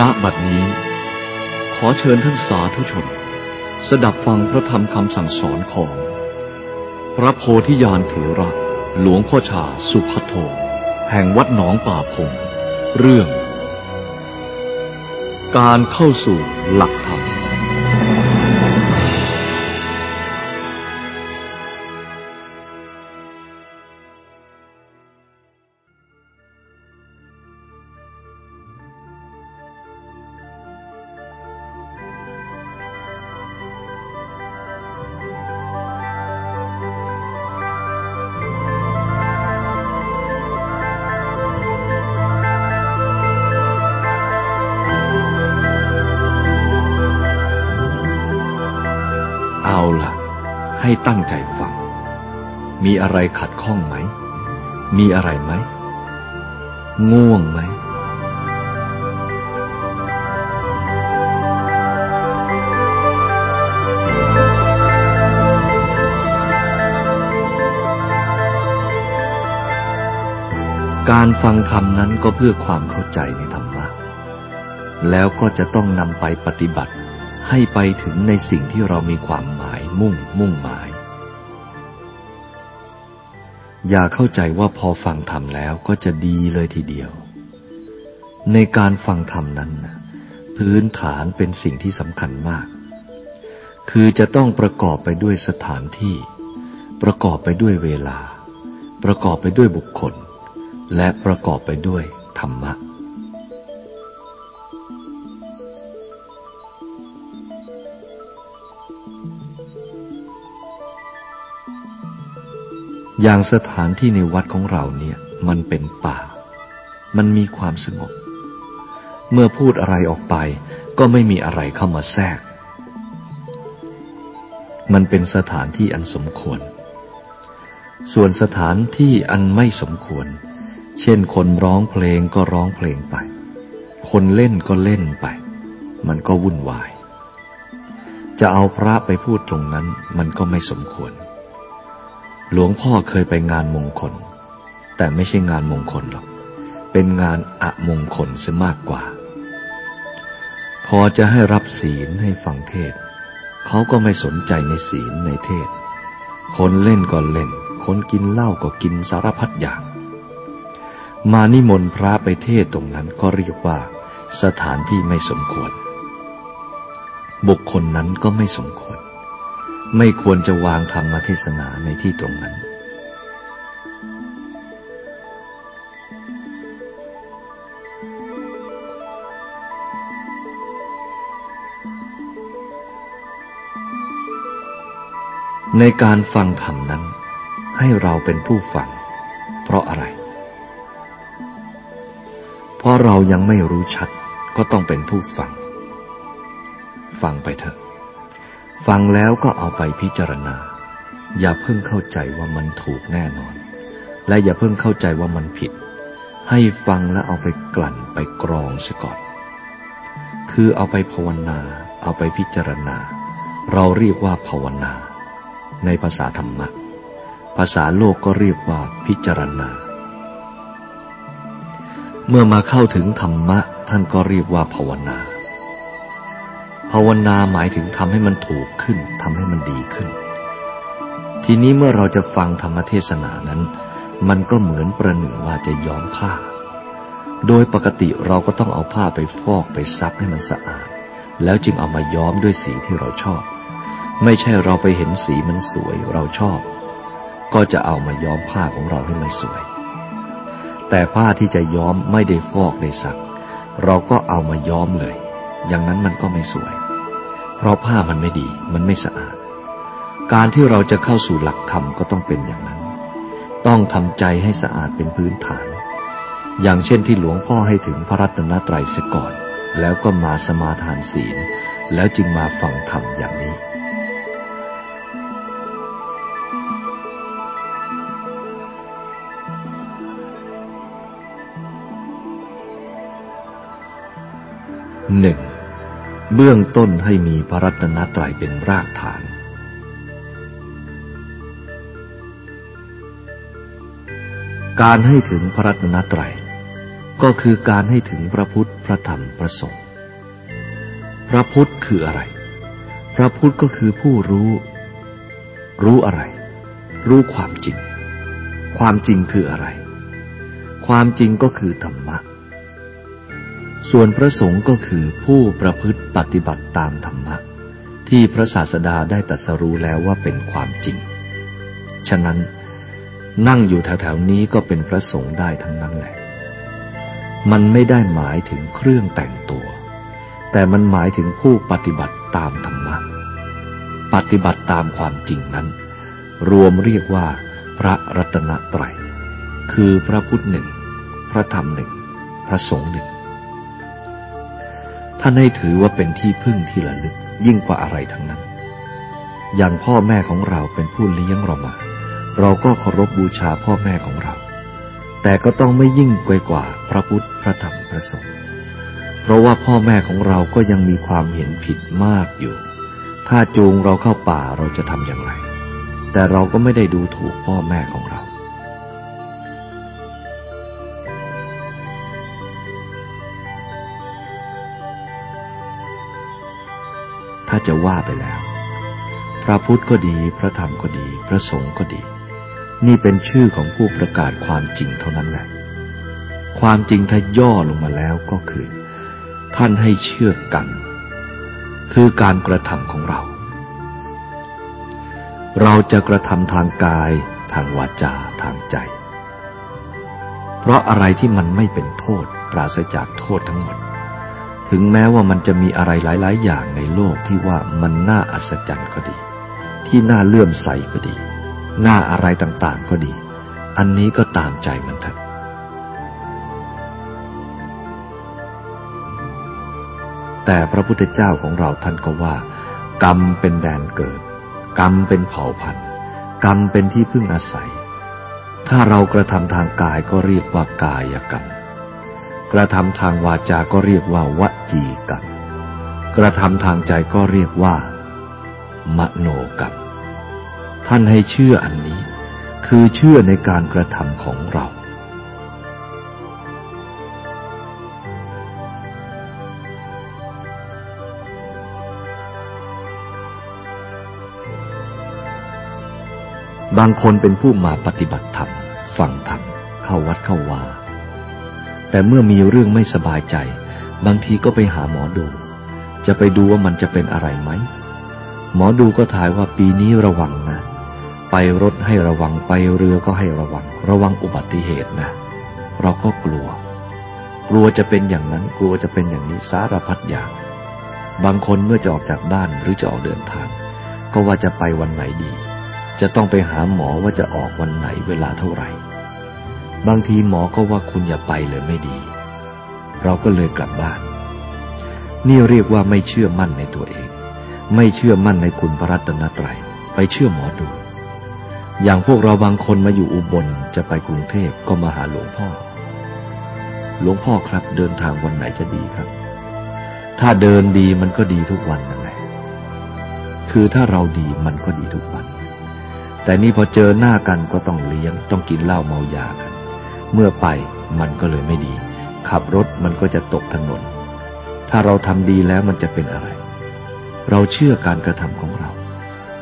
ณบัดนี้ ขอเชิญท่านสาธุชน สดับฟังพระธรรมคำสั่งสอนของ พระโพธิญาณเถระหลวงพ่อชาสุพัทโท แห่งวัดหนองป่าพง เรื่อง การเข้าสู่หลักธรรม ตั้งใจฟัง มีอะไรขัดข้องไหม มีอะไรไหม ง่วงไหมการฟังธรรมนั้นก็เพื่อความเข้าใจในธรรมะ แล้วก็จะต้องนำไปปฏิบัติให้ไปถึงในสิ่งที่เรามีความหมายมุ่งมุ่งหมาย อย่าเข้าใจว่าพอฟังธรรมแล้วก็จะดีเลยทีเดียว ในการฟังธรรมนั้น พื้นฐานเป็นสิ่งที่สำคัญมาก คือจะต้องประกอบไปด้วยสถานที่ ประกอบไปด้วยเวลา ประกอบไปด้วยบุคคล และประกอบไปด้วยธรรมะ อย่างสถานที่ในวัดของเราเนี่ย มันเป็นป่า มันมีความสงบ เมื่อพูดอะไรออกไป ก็ไม่มีอะไรเข้ามาแทรก มันเป็นสถานที่อันสมควร ส่วนสถานที่อันไม่สมควร เช่นคนร้องเพลงก็ร้องเพลงไป คนเล่นก็เล่นไป มันก็วุ่นวาย จะเอาพระไปพูดตรงนั้น มันก็ไม่สมควร หลวงพ่อเคยไปงานมงคล แต่ไม่ใช่งานมงคลหรอก เป็นงานอะมงคลซะมากกว่า พอจะให้รับศีลให้ฟังเทศ เขาก็ไม่สนใจในศีลในเทศ คนเล่นก็เล่น คนกินเหล้าก็กินสารพัดอย่าง มานิมนต์พระไปเทศตรงนั้นก็เรียกว่า สถานที่ไม่สมควร บุคคลนั้นก็ไม่สมควร ไม่ควรจะวางธรรมเทศนาในที่ตรงนั้น ในการฟังธรรมนั้น ให้เราเป็นผู้ฟัง เพราะอะไร เพราะเรายังไม่รู้ชัดก็ต้องเป็นผู้ฟัง ฟังไปเถอะ ฟังแล้วก็เอาไปพิจารณา อย่าเพิ่งเข้าใจว่ามันถูกแน่นอน และอย่าเพิ่งเข้าใจว่ามันผิด ให้ฟังแล้วเอาไปกลั่นไปกรองเสียก่อน คือเอาไปภาวนา เอาไปพิจารณา เราเรียกว่าภาวนา ในภาษาธรรมะ ภาษาโลกก็เรียกว่าพิจารณา เมื่อมาเข้าถึงธรรมะท่านก็เรียกว่าภาวนา ภาวนาหมายถึงทำให้มันถูกขึ้นทำให้มันดีขึ้น ทีนี้เมื่อเราจะฟังธรรมเทศนานั้น มันก็เหมือนประหนึ่งว่าจะย้อมผ้า โดยปกติเราก็ต้องเอาผ้าไปฟอกไปซักให้มันสะอาด แล้วจึงเอามาย้อมด้วยสีที่เราชอบ ไม่ใช่เราไปเห็นสีมันสวยเราชอบ ก็จะเอามาย้อมผ้าของเราให้มันสวย แต่ผ้าที่จะย้อมไม่ได้ฟอกได้ซัก เราก็เอามาย้อมเลย อย่างนั้นมันก็ไม่สวย เพราะผ้ามันไม่ดีมันไม่สะอาด การที่เราจะเข้าสู่หลักธรรมก็ต้องเป็นอย่างนั้น ต้องทำใจให้สะอาดเป็นพื้นฐาน อย่างเช่นที่หลวงพ่อให้ถึงพระรัตนตรัยเสียก่อน แล้วก็มาสมาทานศีล แล้วจึงมาฟังธรรมอย่างนี้หนึ่ง เบื้องต้นให้มีพระรัตนตรัยเป็นรากฐาน การให้ถึงพระรัตนตรัย ก็คือการให้ถึงพระพุทธพระธรรมพระสงฆ์พระพุทธคืออะไร พระพุทธก็คือผู้รู้ รู้อะไร รู้ความจริง ความจริงคืออะไร ความจริงก็คือธรรมะ ส่วนพระสงฆ์ก็คือผู้ประพฤติปฏิบัติตามธรรมะ ที่พระศาสดาได้ตรัสรู้แล้วว่าเป็นความจริง ฉะนั้นนั่งอยู่แถวๆนี้ก็เป็นพระสงฆ์ได้ทั้งนั้นแหละ มันไม่ได้หมายถึงเครื่องแต่งตัว แต่มันหมายถึงผู้ปฏิบัติตามธรรมะ ปฏิบัติตามความจริงนั้น รวมเรียกว่า พระรัตนตรัย คือพระพุทธหนึ่ง พระธรรมหนึ่ง พระสงฆ์หนึ่ง ท่านให้ถือว่าเป็นที่พึ่งที่ระลึกยิ่งกว่าอะไรทั้งนั้น อย่างพ่อแม่ของเราเป็นผู้เลี้ยงเรามา เราก็เคารพบบูชาพ่อแม่ของเรา แต่ก็ต้องไม่ยิ่งไปกว่าพระพุทธพระธรรมพระสงฆ์เพราะว่าพ่อแม่ของเราก็ยังมีความเห็นผิดมากอยู่ ถ้าจูงเราเข้าป่าเราจะทำอย่างไร แต่เราก็ไม่ได้ดูถูกพ่อแม่ของเราาจะว่าไปแล้ว พระพุทธก็ดี พระธรรมก็ดี พระสงฆ์ก็ดี นี่เป็นชื่อของผู้ประกาศความจริงเท่านั้นแหละ ความจริงถ้าย่อลงมาแล้วก็คือ ท่านให้เชื่อกัน คือการกระทำของเรา เราจะกระทำทางกาย ทางวาจา ทางใจ เพราะอะไรที่มันไม่เป็นโทษ ปราศจากโทษทั้งหมด ถึงแม้ว่ามันจะมีอะไรหลาย ๆ อย่างในโลกที่ว่ามันน่าอัศจรรย์ก็ดี ที่น่าเลื่อมใสก็ดีน้าอะไรต่างๆก็ดี อันนี้ก็ตามใจมันเถอะแต่พระพุทธเจ้าของเราท่านก็ว่า กรรมเป็นแดนเกิด กรรมเป็นเผ่าพันธุ์ กรรมเป็นที่พึ่งอาศัย ถ้าเรากระทำทางกายก็เรียกว่ากายกรรม กระทำทางวาจาก็เรียกว่าวจีกรรมกระทำทางใจก็เรียกว่า มโนกรรมท่านให้เชื่ออันนี้ คือเชื่อในการกระทำของเราบางคนเป็นผู้มาปฏิบัติธรรม ฟังธรรม เข้าวัดเข้าวา แต่เมื่อมีเรื่องไม่สบายใจ บางทีก็ไปหาหมอดู จะไปดูว่ามันจะเป็นอะไรไหม หมอดูก็ถ่ายว่าปีนี้ระวังนะ ไปรถให้ระวังไปเรือก็ให้ระวัง ระวังอุบัติเหตุนะ เราก็กลัว กลัวจะเป็นอย่างนั้นกลัวจะเป็นอย่างนี้สารพัดอย่าง บางคนเมื่อจะออกจากบ้านหรือจะออกเดินทาง ก็ว่าจะไปวันไหนดี จะต้องไปหาหมอว่าจะออกวันไหนเวลาเท่าไหร่ บางทีหมอก็ว่าคุณอย่าไปเลยไม่ดี เราก็เลยกลับบ้าน นี่เรียกว่าไม่เชื่อมั่นในตัวเอง ไม่เชื่อมั่นในคุณพระรัตนตรัย ไปเชื่อหมอดู อย่างพวกเราบางคนมาอยู่อุบลจะไปกรุงเทพก็มาหาหลวงพ่อ หลวงพ่อครับเดินทางวันไหนจะดีครับ ถ้าเดินดีมันก็ดีทุกวันนั่นแหละ คือถ้าเราดีมันก็ดีทุกวัน แต่นี่พอเจอหน้ากันก็ต้องเลี้ยง ต้องกินเหล้าเมายากัน เมื่อไปมันก็เลยไม่ดี ขับรถมันก็จะตกถนน ถ้าเราทำดีแล้วมันจะเป็นอะไร เราเชื่อการกระทำของเรา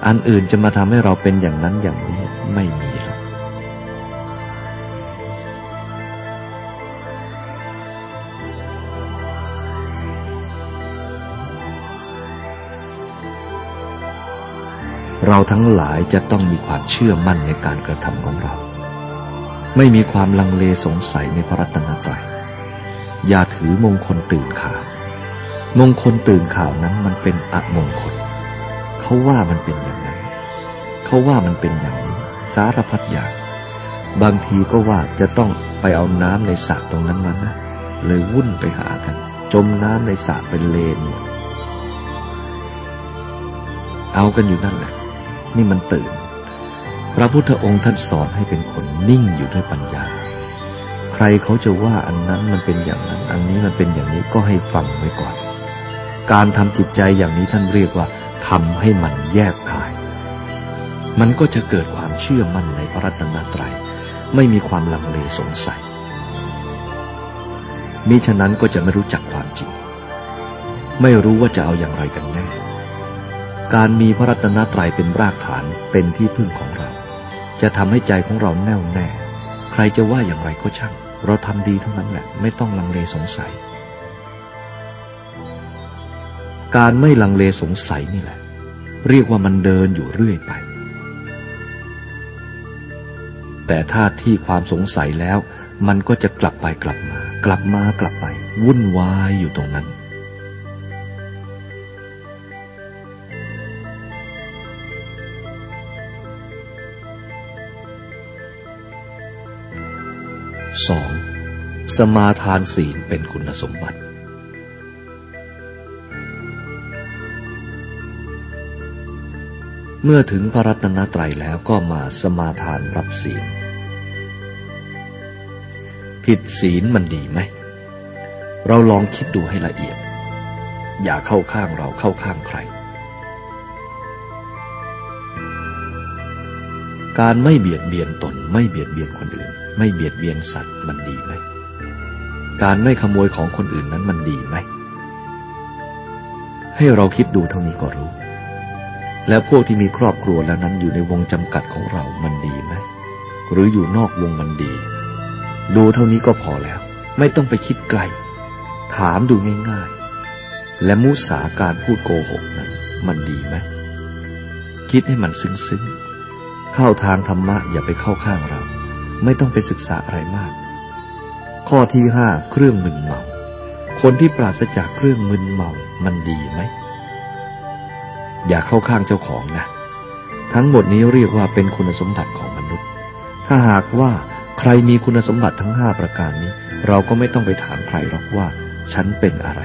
อันอื่นจะมาทำให้เราเป็นอย่างนั้นอย่างนี้ไม่มีหรอกเราทั้งหลายจะต้องมีความเชื่อมั่นในการกระทำของเรา ไม่มีความลังเลสงสัยในพระรัตนตรัยอย่าถือมงคลตื่นข่าว มงคลตื่นข่าวนั้นมันเป็นอมงคล เขาว่ามันเป็นอย่างนั้น เขาว่ามันเป็นอย่างนี้ สารพัดอย่าง บางทีก็ว่าจะต้องไปเอาน้ำในสระตรงนั้นมานะ เลยวุ่นไปหากัน จมน้ำในสระเป็นเลน เอากันอยู่นั่นแหละ นี่มันตื่น พระพุทธองค์ท่านสอนให้เป็นคนนิ่งอยู่ด้วยปัญญา ใครเขาจะว่าอันนั้นมันเป็นอย่างนั้น อันนี้มันเป็นอย่างนี้ก็ให้ฟังไว้ก่อน การทำจิตใจอย่างนี้ท่านเรียกว่าทำให้มันแยกขาย มันก็จะเกิดความเชื่อมั่นในพระรัตนตรัย ไม่มีความลังเลสงสัยมิฉะนั้นก็จะไม่รู้จักความจริง ไม่รู้ว่าจะเอาอย่างไรกันแน่ การมีพระรัตนตรัยเป็นรากฐานเป็นที่พึ่งของเรา จะทำให้ใจของเราแน่วแน่ ใครจะว่าอย่างไรก็ช่าง เราทำดีเท่านั้นแหละ ไม่ต้องลังเลสงสัย การไม่ลังเลสงสัยนี่แหละ เรียกว่ามันเดินอยู่เรื่อยไป แต่ถ้าที่ความสงสัยแล้ว มันก็จะกลับไปกลับมา กลับมากลับไป วุ่นวายอยู่ตรงนั้น สองสมาทานศีลเป็นคุณสมบัติ เมื่อถึงพระรัตนตรัยแล้วก็มาสมาทานรับศีล ผิดศีลมันดีไหม เราลองคิดดูให้ละเอียด อย่าเข้าข้างเราเข้าข้างใคร การไม่เบียดเบียนตน ไม่เบียดเบียนคนอื่น ไม่เบียดเบียนสัตว์มันดีไหม การไม่ขโมยของคนอื่นนั้นมันดีไหม ให้เราคิดดูเท่านี้ก็รู้ แล้วพวกที่มีครอบครัวแล้วนั้นอยู่ในวงจำกัดของเรามันดีไหม หรืออยู่นอกวงมันดี ดูเท่านี้ก็พอแล้ว ไม่ต้องไปคิดไกล ถามดูง่ายๆ และมุสาการพูดโกหกนั้นมันดีไหม คิดให้มันซึ้งๆ เข้าทางธรรมะอย่าไปเข้าข้างเรา ไม่ต้องไปศึกษาอะไรมาก ข้อที่ห้าเครื่องมึนเมา คนที่ปราศจากเครื่องมึนเมามันดีไหม อย่าเข้าข้างเจ้าของนะ ทั้งหมดนี้เรียกว่าเป็นคุณสมบัติของมนุษย์ ถ้าหากว่าใครมีคุณสมบัติทั้งห้าประการนี้ เราก็ไม่ต้องไปถามใครหรอกว่า ฉันเป็นอะไร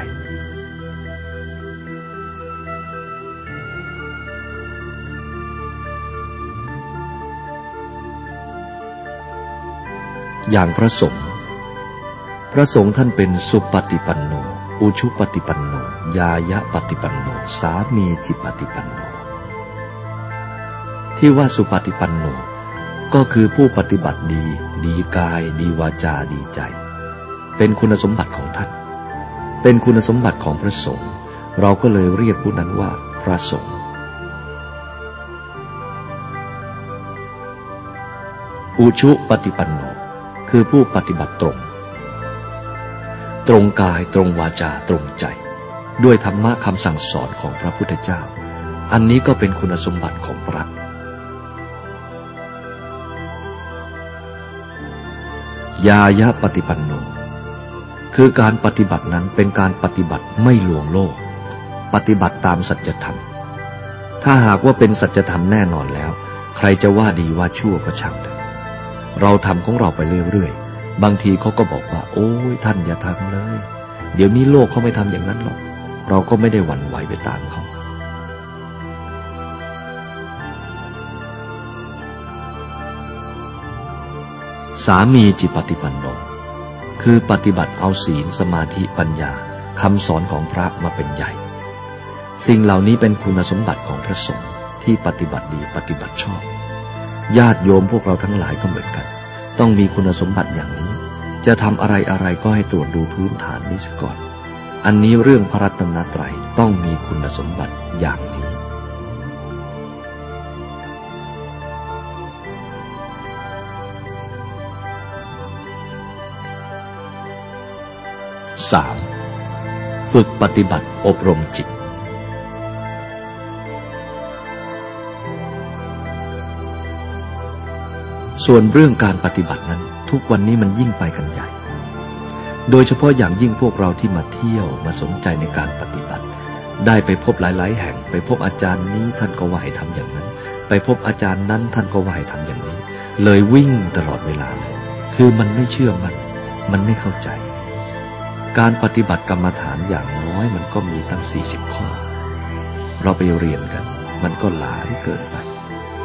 อย่างพระสงฆ์พระสงฆ์ท่านเป็นสุปฏิปันโน อุชุปฏิปันโน ยายะปฏิปันโน สามีจิปฏิปันโน ที่ว่าสุปฏิปันโน ก็คือผู้ปฏิบัติดี ดีกาย ดีวาจาดีใจ เป็นคุณสมบัติของท่าน เป็นคุณสมบัติของพระสงฆ์ เราก็เลยเรียกผู้นั้นว่าพระสงฆ์อุชุปฏิปันโน คือผู้ปฏิบัติตรง ตรงกายตรงวาจาตรงใจ ด้วยธรรมะคำสั่งสอนของพระพุทธเจ้า อันนี้ก็เป็นคุณสมบัติของพระยายะปฏิปันโน คือการปฏิบัตินั้นเป็นการปฏิบัติไม่ลวงโลก ปฏิบัติตามสัจธรรม ถ้าหากว่าเป็นสัจธรรมแน่นอนแล้ว ใครจะว่าดีว่าชั่วก็ช่างเถอะ เราทำของเราไปเรื่อยๆ บางทีเขาก็บอกว่า โอ้ยท่านอย่าทำเลย เดี๋ยวนี้โลกเขาไม่ทำอย่างนั้นหรอก เราก็ไม่ได้หวั่นไหวไปตามเขาสามีจิปฏิปันโนคือปฏิบัติเอาศีลสมาธิปัญญาคำสอนของพระมาเป็นใหญ่ สิ่งเหล่านี้เป็นคุณสมบัติของพระสงฆ์ที่ปฏิบัติดีปฏิบัติชอบ ญาติโยมพวกเราทั้งหลายก็เหมือนกัน ต้องมีคุณสมบัติอย่างนี้ จะทำอะไรอะไรก็ให้ตรวจดูพื้นฐานนี้ก่อน อันนี้เรื่องพระรัตนตรัยต้องมีคุณสมบัติอย่างนี้สามฝึกปฏิบัติอบรมจิต ส่วนเรื่องการปฏิบัตินั้น ทุกวันนี้มันยิ่งไปกันใหญ่ โดยเฉพาะอย่างยิ่งพวกเราที่มาเที่ยวมาสนใจในการปฏิบัติ ได้ไปพบหลาย ๆ แห่ง ไปพบอาจารย์นี้ท่านก็ว่าให้ทำอย่างนั้น ไปพบอาจารย์นั้นท่านก็ว่าให้ทำอย่างนี้ เลยวิ่งตลอดเวลาเลย คือมันไม่เชื่อมัน มันไม่เข้าใจ การปฏิบัติกรรมฐานอย่างน้อยมันก็มีตั้งสี่สิบข้อ เราไปเรียนกัน มันก็หลายเกินไป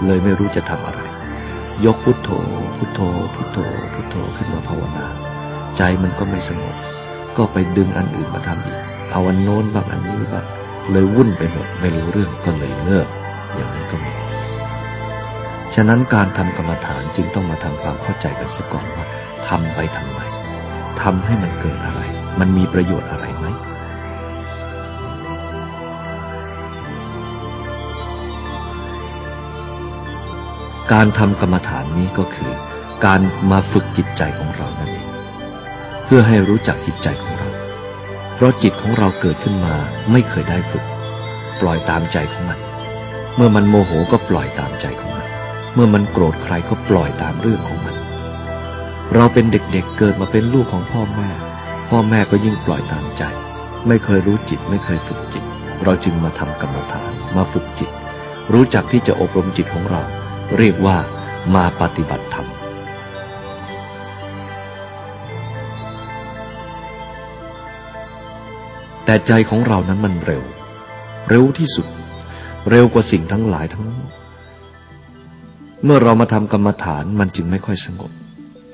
เลยไม่รู้จะทำอะไร ยกพุทโธ พุทโธ พุทโธ พุทโธขึ้นมาภาวนา ใจมันก็ไม่สงบ ก็ไปดึงอันอื่นมาทำอีก เอาอันโน้นบ้างอันนี้บ้างเลยวุ่นไปหมดไม่รู้เรื่องก็เลยเลิก อย่างนี้ก็มี ฉะนั้นการทำกรรมฐานจึงต้องมาทำความเข้าใจกันซะก่อนว่าทำไปทำไมทำให้มันเกิดอะไร มันมีประโยชน์อะไรไหม การทำกรรมฐานนี้ก็คือ การมาฝึกจิตใจของเรานั่นเอง เพื่อให้รู้จักจิตใจของเรา เพราะจิตของเราเกิดขึ้นมาไม่เคยได้ฝึก ปล่อยตามใจของมัน เมื่อมันโมโหก็ปล่อยตามใจของมัน เมื่อมันโกรธใครก็ปล่อยตามเรื่องของมัน เราเป็นเด็กๆเเกิดมาเป็นลูกของพ่อแม่ พ่อแม่ก็ยิ่งปล่อยตามใจ ไม่เคยรู้จิตไม่เคยฝึกจิต เราจึงมาทำกรรมฐานมาฝึกจิต รู้จักที่จะอบรมจิตของเรา เรียกว่ามาปฏิบัติธรรม แต่ใจของเรานั้นมันเร็ว เร็วที่สุด เร็วกว่าสิ่งทั้งหลายทั้ง เมื่อเรามาทำกรรมฐานมันจึงไม่ค่อยสงบ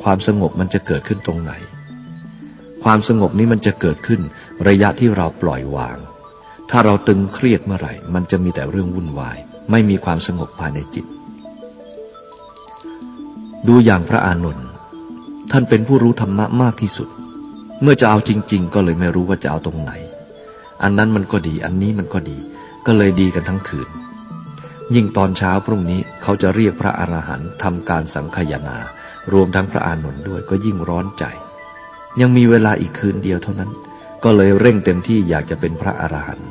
ความสงบมันจะเกิดขึ้นตรงไหน ความสงบนี้มันจะเกิดขึ้นระยะที่เราปล่อยวาง ถ้าเราตึงเครียดเมื่อไหร่ มันจะมีแต่เรื่องวุ่นวาย ไม่มีความสงบภายในจิต ดูอย่างพระอานนท์ท่านเป็นผู้รู้ธรรมะมากที่สุด เมื่อจะเอาจริง ๆ ก็เลยไม่รู้ว่าจะเอาตรงไหน อันนั้นมันก็ดี อันนี้มันก็ดี ก็เลยดีกันทั้งคืน ยิ่งตอนเช้าพรุ่งนี้เขาจะเรียกพระอรหันต์ทำการสังขยนา รวมทั้งพระอานนท์ด้วยก็ยิ่งร้อนใจ ยังมีเวลาอีกคืนเดียวเท่านั้น ก็เลยเร่งเต็มที่อยากจะเป็นพระอรหันต์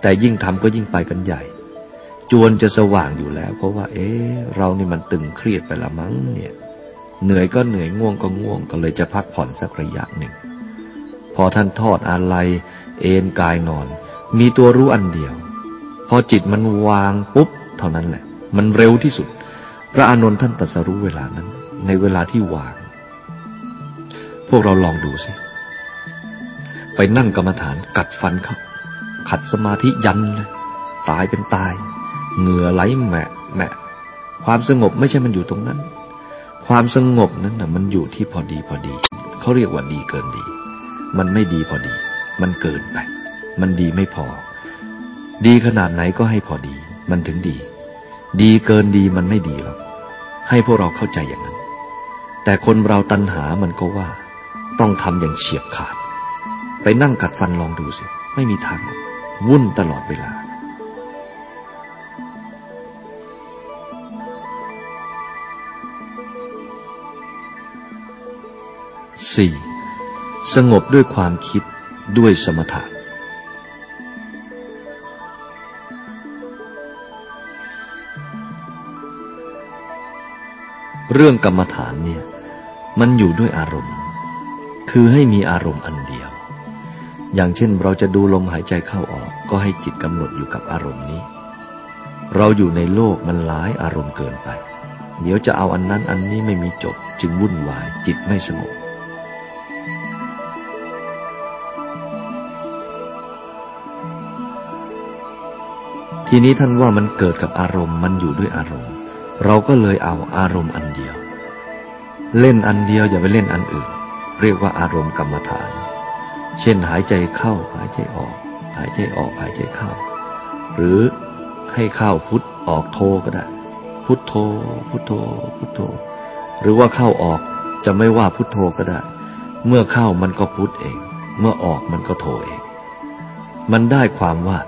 แต่ยิ่งทำก็ยิ่งไปกันใหญ่ จวนจะสว่างอยู่แล้ว เพราะว่า เอ๊เรานี่มันตึงเครียดไปละมั้งเนี่ย เหนื่อยก็เหนื่อยง่วงก็ง่วงก็เลยจะพักผ่อนสักระยะหนึ่ง พอท่านทอดอะไรเอนกายนอน มีตัวรู้อันเดียว พอจิตมันวางปุ๊บ เท่านั้นแหละ มันเร็วที่สุด พระอานนท์ท่านตรัสรู้เวลานั้น ในเวลาที่วาง พวกเราลองดูสิ ไปนั่งกรรมฐานกัดฟันเขาขัดสมาธิยันเลยตายเป็นตาย เหงื่อไหลแมะแมะความสงบไม่ใช่มันอยู่ตรงนั้น ความสงบนั้นนะมันอยู่ที่พอดีพอดีเขาเรียกว่าดีเกินดี มันไม่ดีพอดี มันเกินไป มันดีไม่พอ ดีขนาดไหนก็ให้พอดี มันถึงดี ดีเกินดีมันไม่ดีหรอกให้พวกเราเข้าใจอย่างนั้น แต่คนเราตัณหามันก็ว่า ต้องทำอย่างเฉียบขาด ไปนั่งกัดฟันลองดูสิ ไม่มีทาง วุ่นตลอดเวลา 4. สงบด้วยความคิดด้วยสมถะเรื่องกรรมฐานเนี่ยมันอยู่ด้วยอารมณ์ คือให้มีอารมณ์อันเดียว อย่างเช่นเราจะดูลมหายใจเข้าออก ก็ให้จิตกำหนดอยู่กับอารมณ์นี้ เราอยู่ในโลกมันหลายอารมณ์เกินไป เดี๋ยวจะเอาอันนั้นอันนี้ไม่มีจบจึงวุ่นวายจิตไม่สงบ ทีนี้ท่านว่ามันเกิดกับอารมณ์มันอยู่ด้วยอารมณ์ เราก็เลยเอาอารมณ์อันเดียว เล่นอันเดียวอย่าไปเล่นอันอื่น เรียกว่าอารมณ์กรรมฐาน เช่นหายใจเข้าหายใจออก หายใจออกหายใจเข้า หรือให้เข้าพุทออกโทก็ได้ พุทโธพุทโธพุทโธหรือว่าเข้าออกจะไม่ว่าพุทโธก็ได้ เมื่อเข้ามันก็พุทเอง เมื่อออกมันก็โธเอง มันได้ความว่า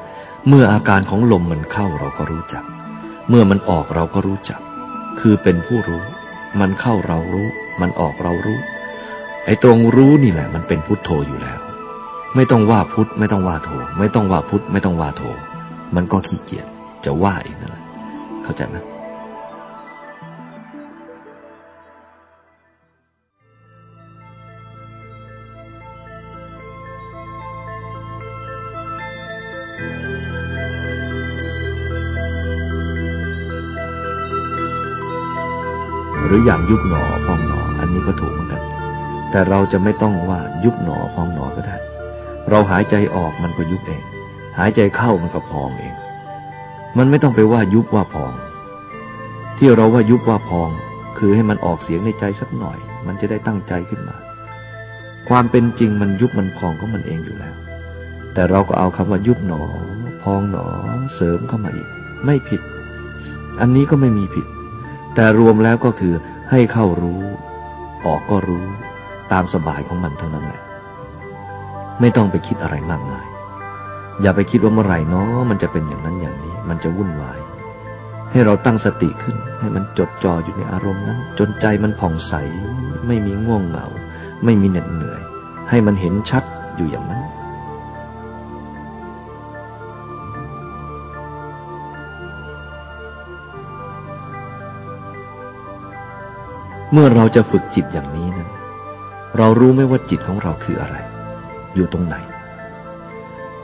เมื่ออาการของลมมันเข้าเราก็รู้จัก เมื่อมันออกเราก็รู้จัก คือเป็นผู้รู้ มันเข้าเรารู้ มันออกเรารู้ ไอ้ตรงรู้นี่แหละ มันเป็นพุทโธอยู่แล้ว ไม่ต้องว่าพุทไม่ต้องว่าโธไม่ต้องว่าพุทไม่ต้องว่าโธมันก็ขี้เกียจจะว่าเองนั่นแหละเข้าใจไหม ออย่างยุบหนอพองหนอ อันนี้ก็ถูกเหมือนกัน แต่เราจะไม่ต้องว่ายุบหนอพองหนอก็ได้ เราหายใจออกมันก็ยุบเอง หายใจเข้ามันก็พองเอง มันไม่ต้องไปว่ายุบว่าพอง ที่เราว่ายุบว่าพอง คือให้มันออกเสียงในใจสักหน่อย มันจะได้ตั้งใจขึ้นมา ความเป็นจริงมันยุบมันพองก็มันเองอยู่แล้ว แต่เราก็เอาคำว่ายุบหนอ พองหนอ เสริมเข้ามาอีก ไม่ผิด อันนี้ก็ไม่มีผิด แต่รวมแล้วก็คือให้เข้ารู้ ออกก็รู้ตามสบายของมันเท่านั้นแหละไม่ต้องไปคิดอะไรมากมาย อย่าไปคิดว่าเมื่อไหร่เนาะมันจะเป็นอย่างนั้นอย่างนี้ มันจะวุ่นวาย ให้เราตั้งสติขึ้น ให้มันจดจ่ออยู่ในอารมณ์นั้น จนใจมันผ่องใส ไม่มีง่วงเหงา ไม่มีเหน็ดเหนื่อย ให้มันเห็นชัดอยู่อย่างนั้น เมื่อเราจะฝึกจิตอย่างนี้นั้นเรารู้ไหมว่าจิตของเราคืออะไร อยู่ตรงไหน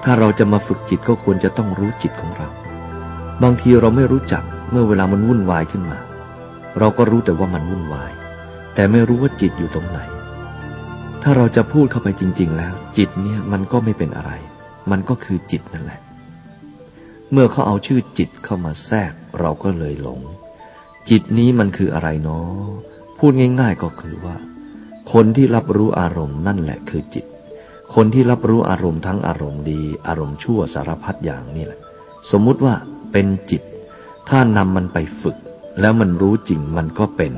ถ้าเราจะมาฝึกจิตก็ควรจะต้องรู้จิตของเรา บางทีเราไม่รู้จักเมื่อเวลามันวุ่นวายขึ้นมา เราก็รู้แต่ว่ามันวุ่นวาย แต่ไม่รู้ว่าจิตอยู่ตรงไหน ถ้าเราจะพูดเข้าไปจริง ๆ แล้ว จิตเนี่ยมันก็ไม่เป็นอะไร มันก็คือจิตนั่นแหละ เมื่อเขาเอาชื่อจิตเข้ามาแทรก เราก็เลยหลง จิตนี้มันคืออะไรเนาะ พูดง่าย ๆ ก็คือว่า คนที่รับรู้อารมณ์นั่นแหละคือจิต คนที่รับรู้อารมณ์ทั้งอารมณ์ดี อารมณ์ชั่วสารพัดอย่างนี่แหละ สมมุติว่าเป็นจิต ถ้านำมันไปฝึก แล้วมันรู้จริงมันก็เป็น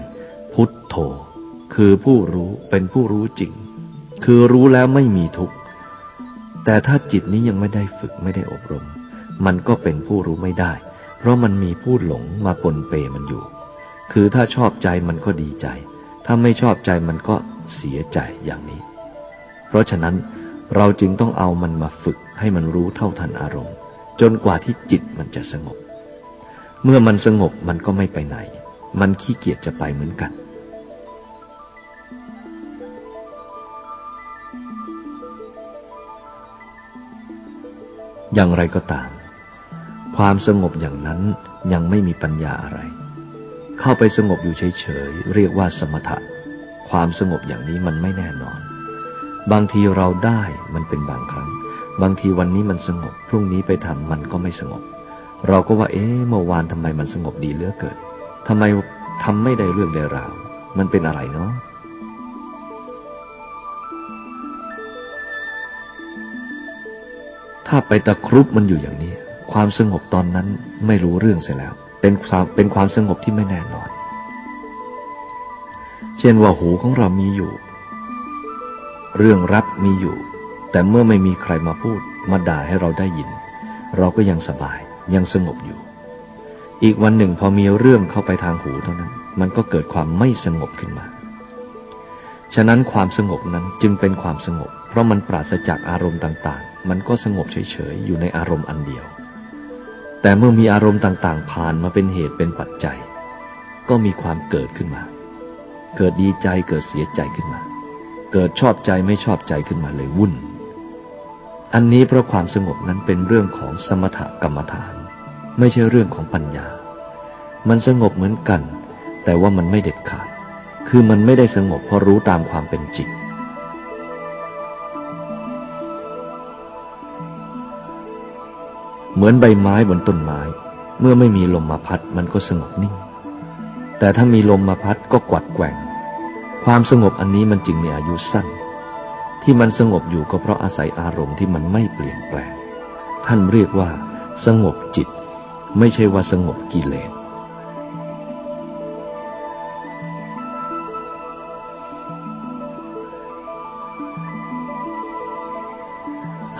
พุทโธ คือผู้รู้เป็นผู้รู้จริง คือรู้แล้วไม่มีทุกข์แต่ถ้าจิตนี้ยังไม่ได้ฝึกไม่ได้อบรม มันก็เป็นผู้รู้ไม่ได้ เพราะมันมีผู้หลงมาปนเปมันอยู่ คือถ้าชอบใจมันก็ดีใจ ถ้าไม่ชอบใจมันก็เสียใจอย่างนี้ เพราะฉะนั้นเราจึงต้องเอามันมาฝึกให้มันรู้เท่าทันอารมณ์ จนกว่าที่จิตมันจะสงบ เมื่อมันสงบมันก็ไม่ไปไหน มันขี้เกียจจะไปเหมือนกันอย่างไรก็ตาม ความสงบอย่างนั้นยังไม่มีปัญญาอะไร เข้าไปสงบอยู่เฉยๆ เรียกว่าสมถะ ความสงบอย่างนี้มันไม่แน่นอน บางทีเราได้มันเป็นบางครั้ง บางทีวันนี้มันสงบ พรุ่งนี้ไปทำมันก็ไม่สงบ เราก็ว่า เอ๊ะเมื่อวานทำไมมันสงบดีเหลือเกินทำไมทำไม่ได้เรื่องได้ราว มันเป็นอะไรเนาะถ้าไปตะครุบมันอยู่อย่างนี้ ความสงบตอนนั้นไม่รู้เรื่องเสียแล้ว เป็นความเป็นความสงบที่ไม่แน่นอน เช่นว่าหูของเรามีอยู่ เรื่องรับมีอยู่ แต่เมื่อไม่มีใครมาพูดมาด่าให้เราได้ยิน เราก็ยังสบายยังสงบอยู่ อีกวันหนึ่งพอมีเรื่องเข้าไปทางหูเท่านั้น มันก็เกิดความไม่สงบขึ้นมา ฉะนั้นความสงบนั้นจึงเป็นความสงบ เพราะมันปราศจากอารมณ์ต่าง ๆ มันก็สงบเฉยๆอยู่ในอารมณ์อันเดียว แต่เมื่อมีอารมณ์ต่าง ๆ ผ่านมาเป็นเหตุเป็นปัจจัย ก็มีความเกิดขึ้นมา เกิดดีใจเกิดเสียใจขึ้นมา เกิดชอบใจไม่ชอบใจขึ้นมาเลยวุ่น อันนี้เพราะความสงบนั้นเป็นเรื่องของสมถกรรมฐาน ไม่ใช่เรื่องของปัญญา มันสงบเหมือนกัน แต่ว่ามันไม่เด็ดขาด คือมันไม่ได้สงบเพราะรู้ตามความเป็นจริง เหมือนใบไม้บนต้นไม้ เมื่อไม่มีลมมาพัดมันก็สงบนิ่ง แต่ถ้ามีลมมาพัดก็กวัดแกว่ง ความสงบอันนี้มันจึงมีอายุสั้น ที่มันสงบอยู่ก็เพราะอาศัยอารมณ์ที่มันไม่เปลี่ยนแปลง ท่านเรียกว่า สงบจิต ไม่ใช่ว่าสงบกิเลส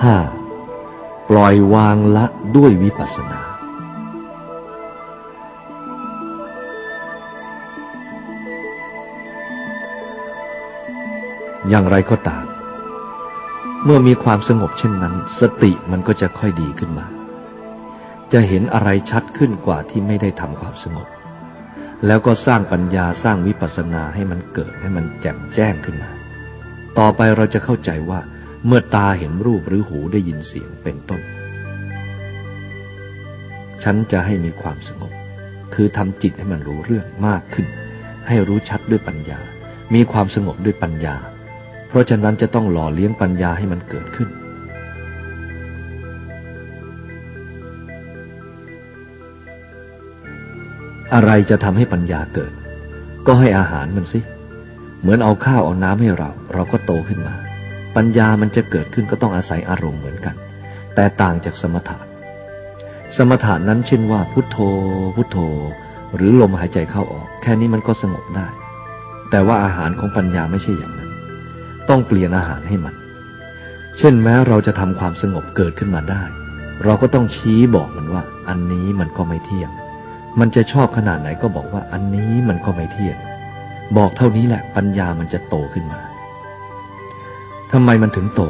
ห้า ปล่อยวางละด้วยวิปัสสนา อย่างไรก็ตาม เมื่อมีความสงบเช่นนั้น สติมันก็จะค่อยดีขึ้นมา จะเห็นอะไรชัดขึ้นกว่าที่ไม่ได้ทำความสงบ แล้วก็สร้างปัญญาสร้างวิปัสสนาให้มันเกิดให้มันแจ่มแจ้งขึ้นมา ต่อไปเราจะเข้าใจว่า เมื่อตาเห็นรูปหรือหูได้ยินเสียงเป็นต้น ฉันจะให้มีความสงบ คือทำจิตให้มันรู้เรื่องมากขึ้น ให้รู้ชัดด้วยปัญญา มีความสงบด้วยปัญญา เพราะฉะนั้นจะต้องหล่อเลี้ยงปัญญาให้มันเกิดขึ้น อะไรจะทำให้ปัญญาเกิด ก็ให้อาหารมันสิ เหมือนเอาข้าวเอาน้ำให้เรา เราก็โตขึ้นมา ปัญญามันจะเกิดขึ้นก็ต้องอาศัยอารมณ์เหมือนกัน แต่ต่างจากสมถะ สมถะนั้นเช่นว่าพุทโธ พุทโธ หรือลมหายใจเข้าออก แค่นี้มันก็สงบได้ แต่ว่าอาหารของปัญญาไม่ใช่อย่างนั้น ต้องเปลี่ยนอาหารให้มัน เช่นแม้เราจะทำความสงบเกิดขึ้นมาได้ เราก็ต้องชี้บอกมันว่า อันนี้มันก็ไม่เที่ยง มันจะชอบขนาดไหนก็บอกว่าอันนี้มันก็ไม่เที่ยง บอกเท่านี้แหละปัญญามันจะโตขึ้นมา ทำไมมันถึงโต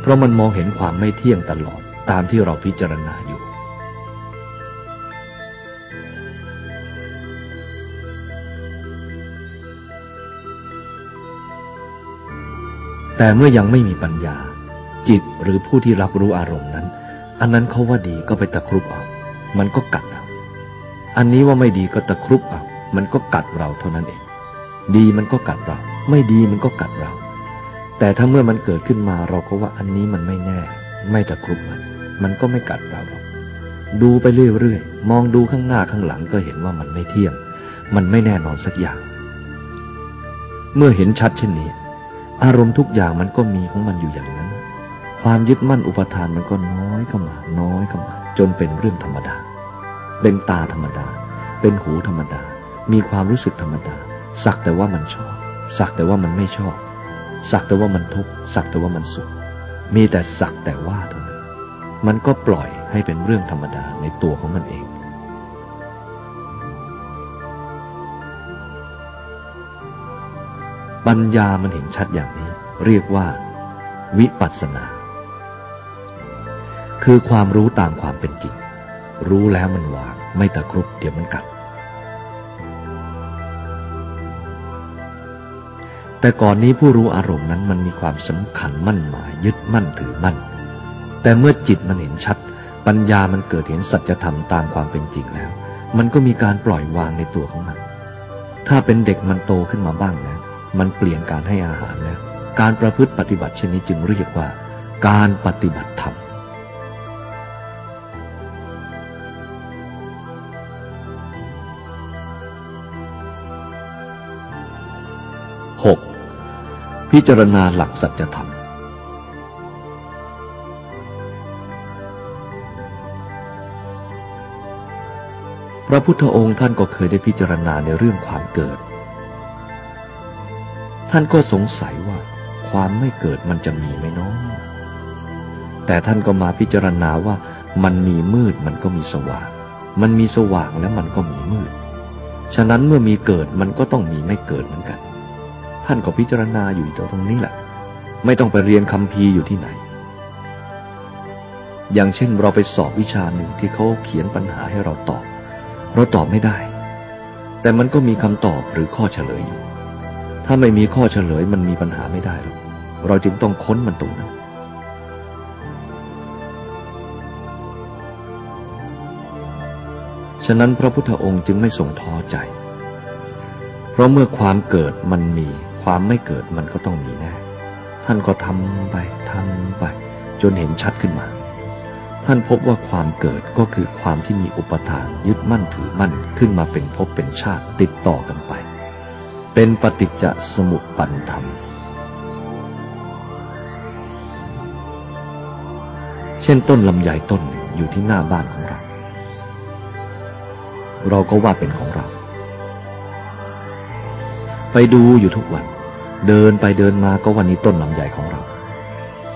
เพราะมันมองเห็นความไม่เที่ยงตลอดตามที่เราพิจารณาอยู่ แต่เมื่อยังไม่มีปัญญา จิตหรือผู้ที่รับรู้อารมณ์นั้น อันนั้นเขาว่าดีก็ไปตะครุบเอา มันก็กัดเอา อันนี้ว่าไม่ดีก็ตะครุบเอา มันก็กัดเราเท่านั้นเอง ดีมันก็กัดเรา ไม่ดีมันก็กัดเรา แต่ถ้าเมื่อมันเกิดขึ้นมาเราก็ว่าอันนี้มันไม่แน่ ไม่ตะครุบมัน มันก็ไม่กัดเราหรอกดูไปเรื่อยๆ มองดูข้างหน้าข้างหลังก็เห็นว่ามันไม่เที่ยง มันไม่แน่นอนสักอย่าง เมื่อเห็นชัดเช่นนี้ อารมณ์ทุกอย่างมันก็มีของมันอยู่อย่างนั้น ความยึดมั่นอุปทานมันก็น้อยเข้ามา น้อยเข้ามา จนเป็นเรื่องธรรมดา เป็นตาธรรมดา เป็นหูธรรมดา มีความรู้สึกธรรมดา สักแต่ว่ามันชอบ สักแต่ว่ามันไม่ชอบ สักแต่ว่ามันทุกข์สักแต่ว่ามันสุข มีแต่สักแต่ว่าเท่านั้น มันก็ปล่อยให้เป็นเรื่องธรรมดาในตัวของมันเองปัญญามันเห็นชัดอย่างนี้ เรียกว่า วิปัสสนา คือความรู้ตามความเป็นจริง รู้แล้วมันวาง ไม่ตะครุบเดี๋ยวมันกัด แต่ก่อนนี้ผู้รู้อารมณ์นั้นมันมีความสำคัญมั่นหมายยึดมั่นถือมั่น แต่เมื่อจิตมันเห็นชัด ปัญญามันเกิดเห็นสัจธรรมตามความเป็นจริงแล้ว มันก็มีการปล่อยวางในตัวของมัน ถ้าเป็นเด็กมันโตขึ้นมาบ้างแล้วมันเปลี่ยนการให้อาหารแล้ว การประพฤติปฏิบัติชนิดจึงเรียกว่า การปฏิบัติธรรม พิจารณาหลักสัจธรรม พระพุทธองค์ท่านก็เคยได้พิจารณาในเรื่องความเกิด ท่านก็สงสัยว่าความไม่เกิดมันจะมีไหมน้อง แต่ท่านก็มาพิจารณาว่ามันมีมืดมันก็มีสว่าง มันมีสว่างแล้วมันก็มีมืด ฉะนั้นเมื่อมีเกิดมันก็ต้องมีไม่เกิดเหมือนกัน ท่านก็พิจารณาอยู่ตรงนี้แหละ ไม่ต้องไปเรียนคำพีอยู่ที่ไหน อย่างเช่นเราไปสอบวิชาหนึ่งที่เขาเขียนปัญหาให้เราตอบ เราตอบไม่ได้ แต่มันก็มีคำตอบหรือข้อเฉลยอยู่ ถ้าไม่มีข้อเฉลยมันมีปัญหาไม่ได้หรอกเราจึงต้องค้นมันตรงนั้นฉะนั้นพระพุทธองค์จึงไม่ทรงท้อใจ เพราะเมื่อความเกิดมันมี ความไม่เกิดมันก็ต้องมีแน่ ท่านก็ทำไปทำไป จนเห็นชัดขึ้นมา ท่านพบว่าความเกิดก็คือความที่มีอุปทานยึดมั่นถือมั่นขึ้นมาเป็นภพเป็นชาติติดต่อกันไป เป็นปฏิจจสมุปปันธรรม เช่นต้นลำไยต้นอยู่ที่หน้าบ้านของเรา เราก็ว่าเป็นของเราไปดูอยู่ทุกวัน เดินไปเดินมาก็วันนี้ต้นลำใหญ่ของเรา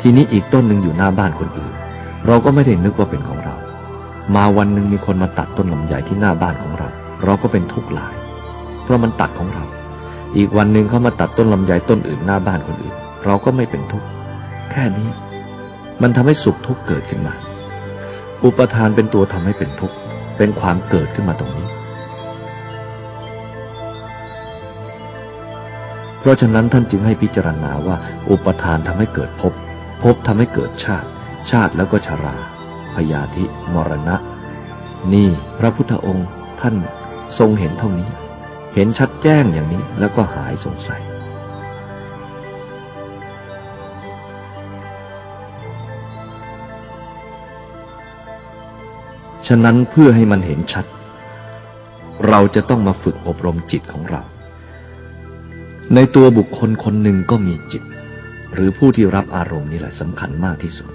ทีนี้อีกต้นหนึ่งอยู่หน้าบ้านคนอื่น เราก็ไม่ได้นึกว่าเป็นของเรา มาวันหนึ่งมีคนมาตัดต้นลำใหญ่ที่หน้าบ้านของเรา เราก็เป็นทุกข์หลาย เพราะมันตัดของเรา อีกวันหนึ่งเขามาตัดต้นลำไยต้นอื่นหน้าบ้านคนอื่น เราก็ไม่เป็นทุกข์แค่นี้ มันทำให้สุขทุกข์เกิดขึ้นมา อุปทานเป็นตัวทำให้เป็นทุกข์เป็นความเกิดขึ้นมาตรงนี้ เพราะฉะนั้นท่านจึงให้พิจารณาว่าอุปทานทำให้เกิดภพภพทำให้เกิดชาติ ชาติแล้วก็ชรา พยาธิมรณะ นี่พระพุทธองค์ท่านทรงเห็นเท่านี้ เห็นชัดแจ้งอย่างนี้แล้วก็หายสงสัยฉะนั้นเพื่อให้มันเห็นชัด เราจะต้องมาฝึกอบรมจิตของเรา ในตัวบุคคลคนหนึ่งก็มีจิต หรือผู้ที่รับอารมณ์นี่แหละสำคัญมากที่สุด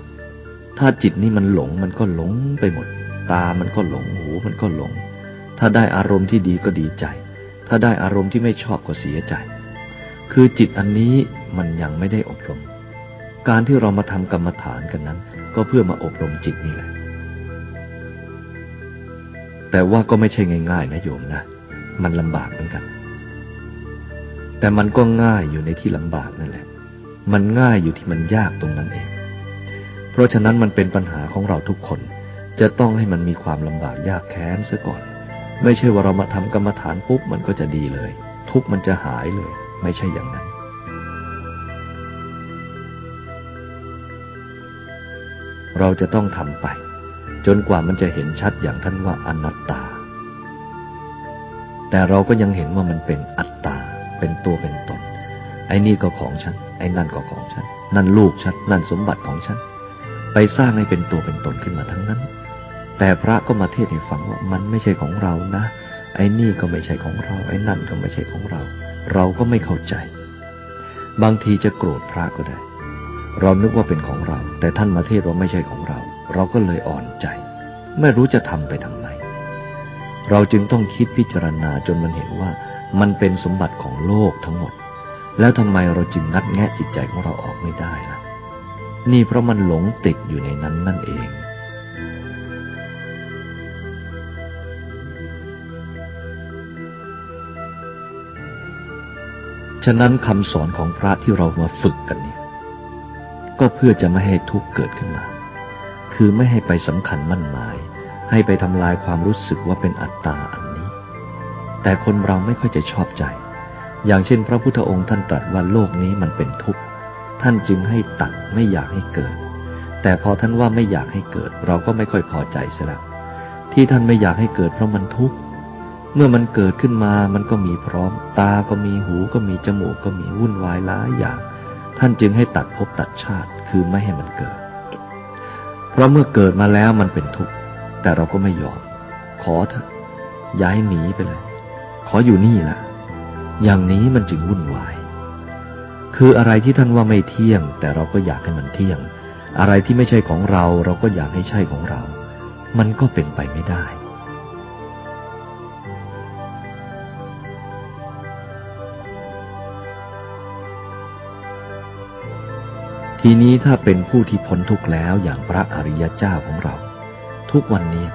ถ้าจิตนี่มันหลงมันก็หลงไปหมด ตามันก็หลงหูมันก็หลง ถ้าได้อารมณ์ที่ดีก็ดีใจ ถ้าได้อารมณ์ที่ไม่ชอบก็เสียใจ คือจิตอันนี้มันยังไม่ได้อบรม การที่เรามาทำกรรมฐานกันนั้น ก็เพื่อมาอบรมจิตนี่แหละแต่ว่าก็ไม่ใช่ง่ายๆนะโยมนะ มันลำบากเหมือนกัน แต่มันก็ง่ายอยู่ในที่ลำบากนั่นแหละ มันง่ายอยู่ที่มันยากตรงนั้นเอง เพราะฉะนั้นมันเป็นปัญหาของเราทุกคน จะต้องให้มันมีความลำบากยากแค้นซะก่อน ไม่ใช่ว่าเรามาทำกรรมฐานปุ๊บมันก็จะดีเลย ทุกมันจะหายเลย ไม่ใช่อย่างนั้นเราจะต้องทำไป จนกว่ามันจะเห็นชัดอย่างท่านว่าอนัตตา แต่เราก็ยังเห็นว่ามันเป็นอัตตา เป็นตัวเป็นตน ไอ้นี่ก็ของฉัน ไอ้นั่นก็ของฉัน นั่นลูกฉัน นั่นสมบัติของฉัน ไปสร้างให้เป็นตัวเป็นตนขึ้นมาทั้งนั้น แต่พระก็มาเทศให้ฟังว่ามันไม่ใช่ของเรานะ ไอ้นี่ก็ไม่ใช่ของเรา ไอ้นั่นก็ไม่ใช่ของเรา เราก็ไม่เข้าใจ บางทีจะโกรธพระก็ได้ เรานึกว่าเป็นของเรา แต่ท่านมาเทศว่าไม่ใช่ของเรา เราก็เลยอ่อนใจ ไม่รู้จะทำไปทำไมเราจึงต้องคิดพิจารณาจนมันเห็นว่า มันเป็นสมบัติของโลกทั้งหมด แล้วทำไมเราจึงงัดแงะจิตใจของเราออกไม่ได้ล่ะ นี่เพราะมันหลงติดอยู่ในนั้นนั่นเองฉะนั้นคำสอนของพระที่เรามาฝึกกันเนี่ย ก็เพื่อจะไม่ให้ทุกข์เกิดขึ้นมา คือไม่ให้ไปสำคัญมั่นหมาย ให้ไปทำลายความรู้สึกว่าเป็นอัตตาอัน แต่คนเราไม่ค่อยจะชอบใจ อย่างเช่น พระพุทธองค์ท่านตรัสว่าโลกนี้มันเป็นทุกข์ ท่านจึงให้ตัดไม่อยากให้เกิด แต่พอท่านว่าไม่อยากให้เกิด เราก็ไม่ค่อยพอใจเสียแล้วที่ท่านไม่อยากให้เกิดเพราะมันทุกข์ เมื่อมันเกิดขึ้นมามันก็มีพร้อม ตาก็มีหูก็มีจมูกก็มีวุ่นวายหลายอย่าง ท่านจึงให้ตัดภพตัดชาติ คือไม่ให้มันเกิด เพราะเมื่อเกิดมาแล้วมันเป็นทุกข์ แต่เราก็ไม่ยอม ขอเถอะย้ายหนีไปเลย ออยู่นี่แหละอย่างนี้มันจึงวุ่นวาย คืออะไรที่ท่านว่าไม่เที่ยง แต่เราก็อยากให้มันเที่ยง อะไรที่ไม่ใช่ของเรา เราก็อยากให้ใช่ของเรา มันก็เป็นไปไม่ได้ทีนี้ถ้าเป็นผู้ที่พ้นทุกข์แล้วอย่างพระอริยเจ้าของเรา ทุกวันนี้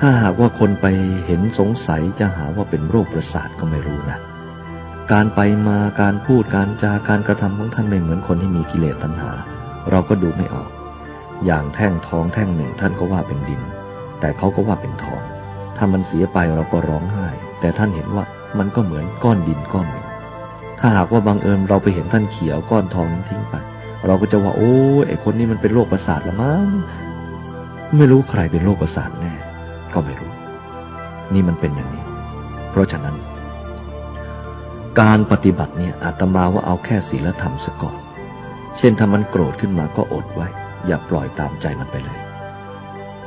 ถ้าหากว่าคนไปเห็นสงสัยจะหาว่าเป็นโรคประสาทก็ไม่รู้นะ การไปมาการพูดการจาการกระทำของท่านไม่เหมือนคนที่มีกิเลสตัณหา เราก็ดูไม่ออก อย่างแท่งทองแท่งหนึ่งท่านก็ว่าเป็นดิน แต่เขาก็ว่าเป็นทอง ถ้ามันเสียไปเราก็ร้องไห้ แต่ท่านเห็นว่ามันก็เหมือนก้อนดินก้อนหนึ่ง ถ้าหากว่าบังเอิญเราไปเห็นท่านเขียวก้อนทองนั้นทิ้งไป เราก็จะว่าโอ้ไอคนนี้มันเป็นโรคประสาทละมั้ง ไม่รู้ใครเป็นโรคประสาทแน่ ก็ไม่รู้ นี่มันเป็นอย่างนี้ เพราะฉะนั้น การปฏิบัติเนี่ยอาตมาว่าเอาแค่ศีลธรรมซะก่อน เช่นถ้ามันโกรธขึ้นมาก็อดไว้ อย่าปล่อยตามใจมันไปเลย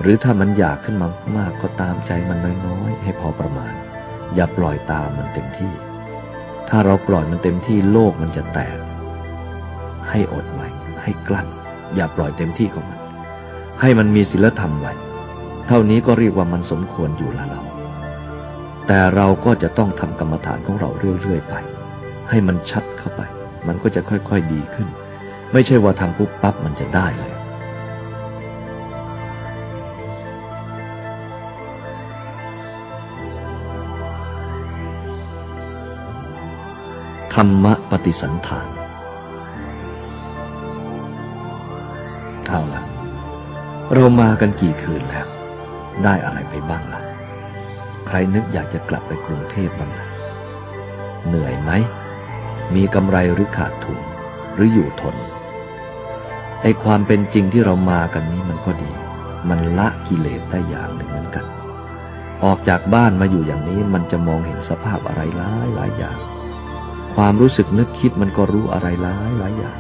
หรือถ้ามันอยากขึ้นมามากก็ตามใจมันน้อยๆให้พอประมาณ อย่าปล่อยตามมันเต็มที่ ถ้าเราปล่อยมันเต็มที่โลกมันจะแตก ให้อดไว้ให้กลั้น อย่าปล่อยเต็มที่ของมัน ให้มันมีศีลธรรมไว้ เท่านี้ก็เรียกว่ามันสมควรอยู่ละเรา แต่เราก็จะต้องทำกรรมฐานของเราเรื่อยๆไป ให้มันชัดเข้าไป มันก็จะค่อยๆดีขึ้น ไม่ใช่ว่าทำปุ๊บปั๊บมันจะได้เลยธรรมปฏิสันฐานเอาละเรามากันกี่คืนแล้ว ได้อะไรไปบ้างล่ะ ใครนึกอยากจะกลับไปกรุงเทพบ้างล่ะ เหนื่อยไหม มีกำไรหรือขาดทุนหรืออยู่ทน ไอความเป็นจริงที่เรามากันนี้มันก็ดี มันละกิเลสได้อย่างหนึ่งเหมือนกัน ออกจากบ้านมาอยู่อย่างนี้มันจะมองเห็นสภาพอะไรหลายหลายอย่าง ความรู้สึกนึกคิดมันก็รู้อะไรหลายหลายอย่าง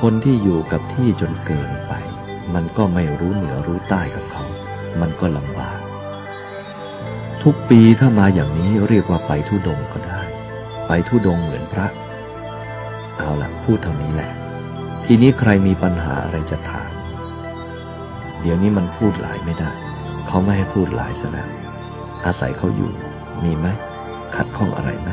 คนที่อยู่กับที่จนเกินไป มันก็ไม่รู้เหนือรู้ใต้กับเขา มันก็ลำบาก ทุกปีถ้ามาอย่างนี้เรียกว่าไปทุดงก็ได้ ไปทุดงเหมือนพระ เอาละพูดเท่านี้แหละ ทีนี้ใครมีปัญหาอะไรจะถาม เดี๋ยวนี้มันพูดหลายไม่ได้ เขาไม่ให้พูดหลายซะแล้วอาศัยเขาอยู่ มีไหม ขัดข้องอะไรไหม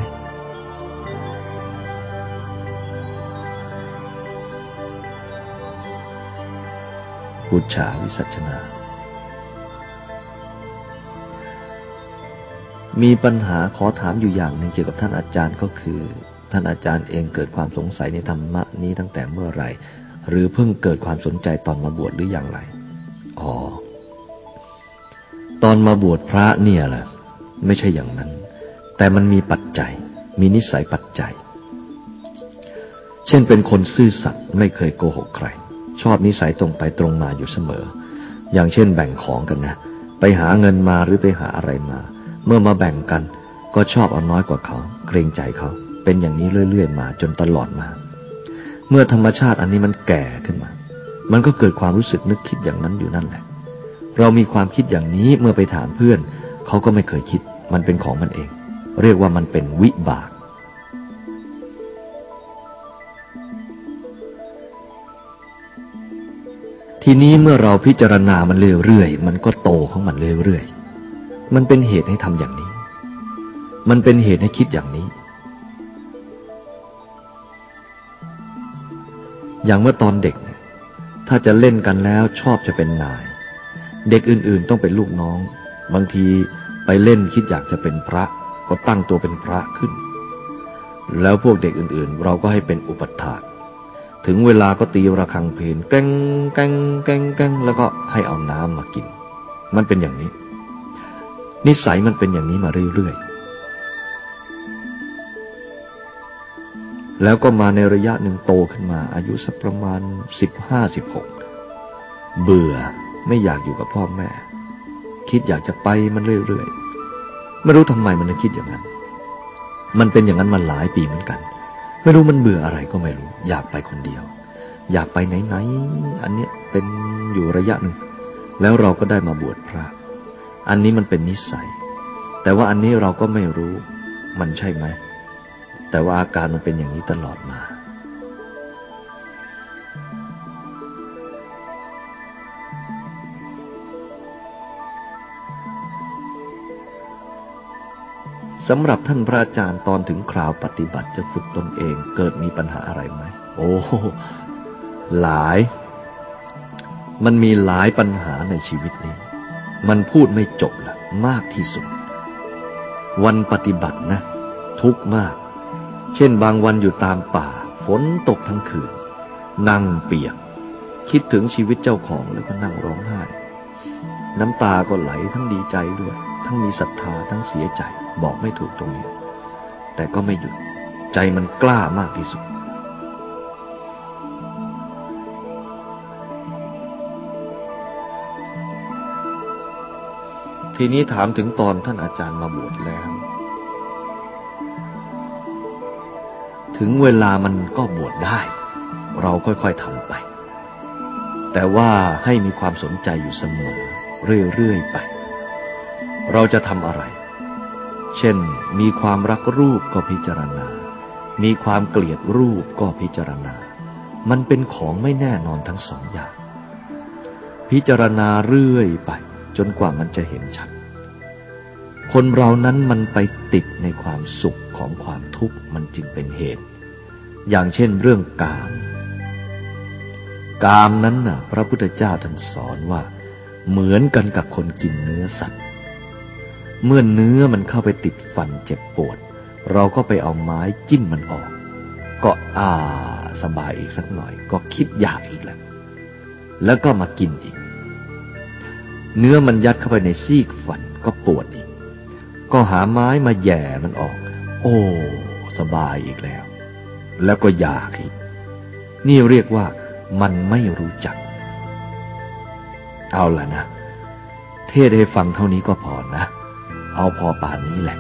พุชาวิสัชนา มีปัญหาขอถามอยู่อย่างหนึ่งเกี่ยวกับท่านอาจารย์ก็คือ ท่านอาจารย์เองเกิดความสงสัยในธรรมะนี้ตั้งแต่เมื่อไหร่ หรือเพิ่งเกิดความสนใจตอนมาบวชหรืออย่างไรอ๋อตอนมาบวชพระเนี่ยแหละไม่ใช่อย่างนั้น แต่มันมีปัจจัย มีนิสัยปัจจัย เช่นเป็นคนซื่อสัตย์ไม่เคยโกหกใคร ชอบนิสัยตรงไปตรงมาอยู่เสมอ อย่างเช่นแบ่งของกันนะ ไปหาเงินมาหรือไปหาอะไรมา เมื่อมาแบ่งกันก็ชอบเอาน้อยกว่าเขา เกรงใจเขา เป็นอย่างนี้เรื่อย ๆ มาจนตลอดมา เมื่อธรรมชาติอันนี้มันแก่ขึ้นมา มันก็เกิดความรู้สึกนึกคิดอย่างนั้นอยู่นั่นแหละ เรามีความคิดอย่างนี้เมื่อไปถามเพื่อน เขาก็ไม่เคยคิด มันเป็นของมันเอง เรียกว่ามันเป็นวิบาก ทีนี้เมื่อเราพิจารณามันเรื่อยๆมันก็โตของมันเรื่อยๆ มันเป็นเหตุให้ทำอย่างนี้ มันเป็นเหตุให้คิดอย่างนี้ อย่างเมื่อตอนเด็กถ้าจะเล่นกันแล้วชอบจะเป็นนาย เด็กอื่นๆต้องเป็นลูกน้อง บางทีไปเล่นคิดอยากจะเป็นพระ ก็ตั้งตัวเป็นพระขึ้น แล้วพวกเด็กอื่นๆ เราก็ให้เป็นอุปถากถึงเวลาก็ตีระฆังเพลงแกงแกงแกงแกงแล้วก็ให้เอาน้ำมากิน มันเป็นอย่างนี้ นิสัยมันเป็นอย่างนี้มาเรื่อยๆ แล้วก็มาในระยะหนึ่งโตขึ้นมา อายุสักประมาณสิบห้าสิบหกเบื่อไม่อยากอยู่กับพ่อแม่ คิดอยากจะไปมันเรื่อยๆ ไม่รู้ทำไมมันถึงคิดอย่างนั้น มันเป็นอย่างนั้นมาหลายปีเหมือนกัน ไม่รู้มันเบื่ออะไรก็ไม่รู้ อยากไปคนเดียว อยากไปไหนๆ อันเนี้ยเป็นอยู่ระยะหนึ่ง แล้วเราก็ได้มาบวชพระ อันนี้มันเป็นนิสัย แต่ว่าอันนี้เราก็ไม่รู้มันใช่ไหม แต่ว่าอาการมันเป็นอย่างนี้ตลอดมา สำหรับท่านพระอาจารย์ตอนถึงคราวปฏิบัติจะฝึกตนเองเกิดมีปัญหาอะไรไหม โอ้หลาย มันมีหลายปัญหาในชีวิตนี้ มันพูดไม่จบละมากที่สุด วันปฏิบัตินะ ทุกมาก เช่นบางวันอยู่ตามป่า ฝนตกทั้งคืน นั่งเปียก คิดถึงชีวิตเจ้าของแล้วก็นั่งร้องไห้ น้ำตาก็ไหลทั้งดีใจด้วย ทั้งมีศรัทธาทั้งเสียใจ บอกไม่ถูกตรงนี้ แต่ก็ไม่หยุด ใจมันกล้ามากที่สุด ทีนี้ถามถึงตอนท่านอาจารย์มาบวชแล้ว ถึงเวลามันก็บวชได้ เราค่อยๆทำไป แต่ว่าให้มีความสนใจอยู่เสมอ เรื่อยๆไป เราจะทำอะไร เช่น มีความรักรูปก็พิจารณา มีความเกลียดรูปก็พิจารณา มันเป็นของไม่แน่นอนทั้งสองอย่าง พิจารณาเรื่อยไป จนกว่ามันจะเห็นชัด คนเรานั้นมันไปติดในความสุขของความทุกข์มันจึงเป็นเหตุ อย่างเช่นเรื่องกาม กามนั้นน่ะ พระพุทธเจ้าท่านสอนว่า เหมือนกันกับคนกินเนื้อสัตว์ เมื่อเนื้อมันเข้าไปติดฟันเจ็บปวด เราก็ไปเอาไม้จิ้มมันออก ก็อ่าสบายอีกสักหน่อย ก็คิดอยากอีกแล้วแล้วก็มากินอีก เนื้อมันยัดเข้าไปในซีกฝันก็ปวดอีก ก็หาไม้มาแย่มันออก โอ้ สบายอีกแล้ว แล้วก็อยากอีก นี่เรียกว่ามันไม่รู้จัก เอาล่ะนะ เทศให้ฟังเท่านี้ก็พอนะ เอาพอป่านนี้แหละ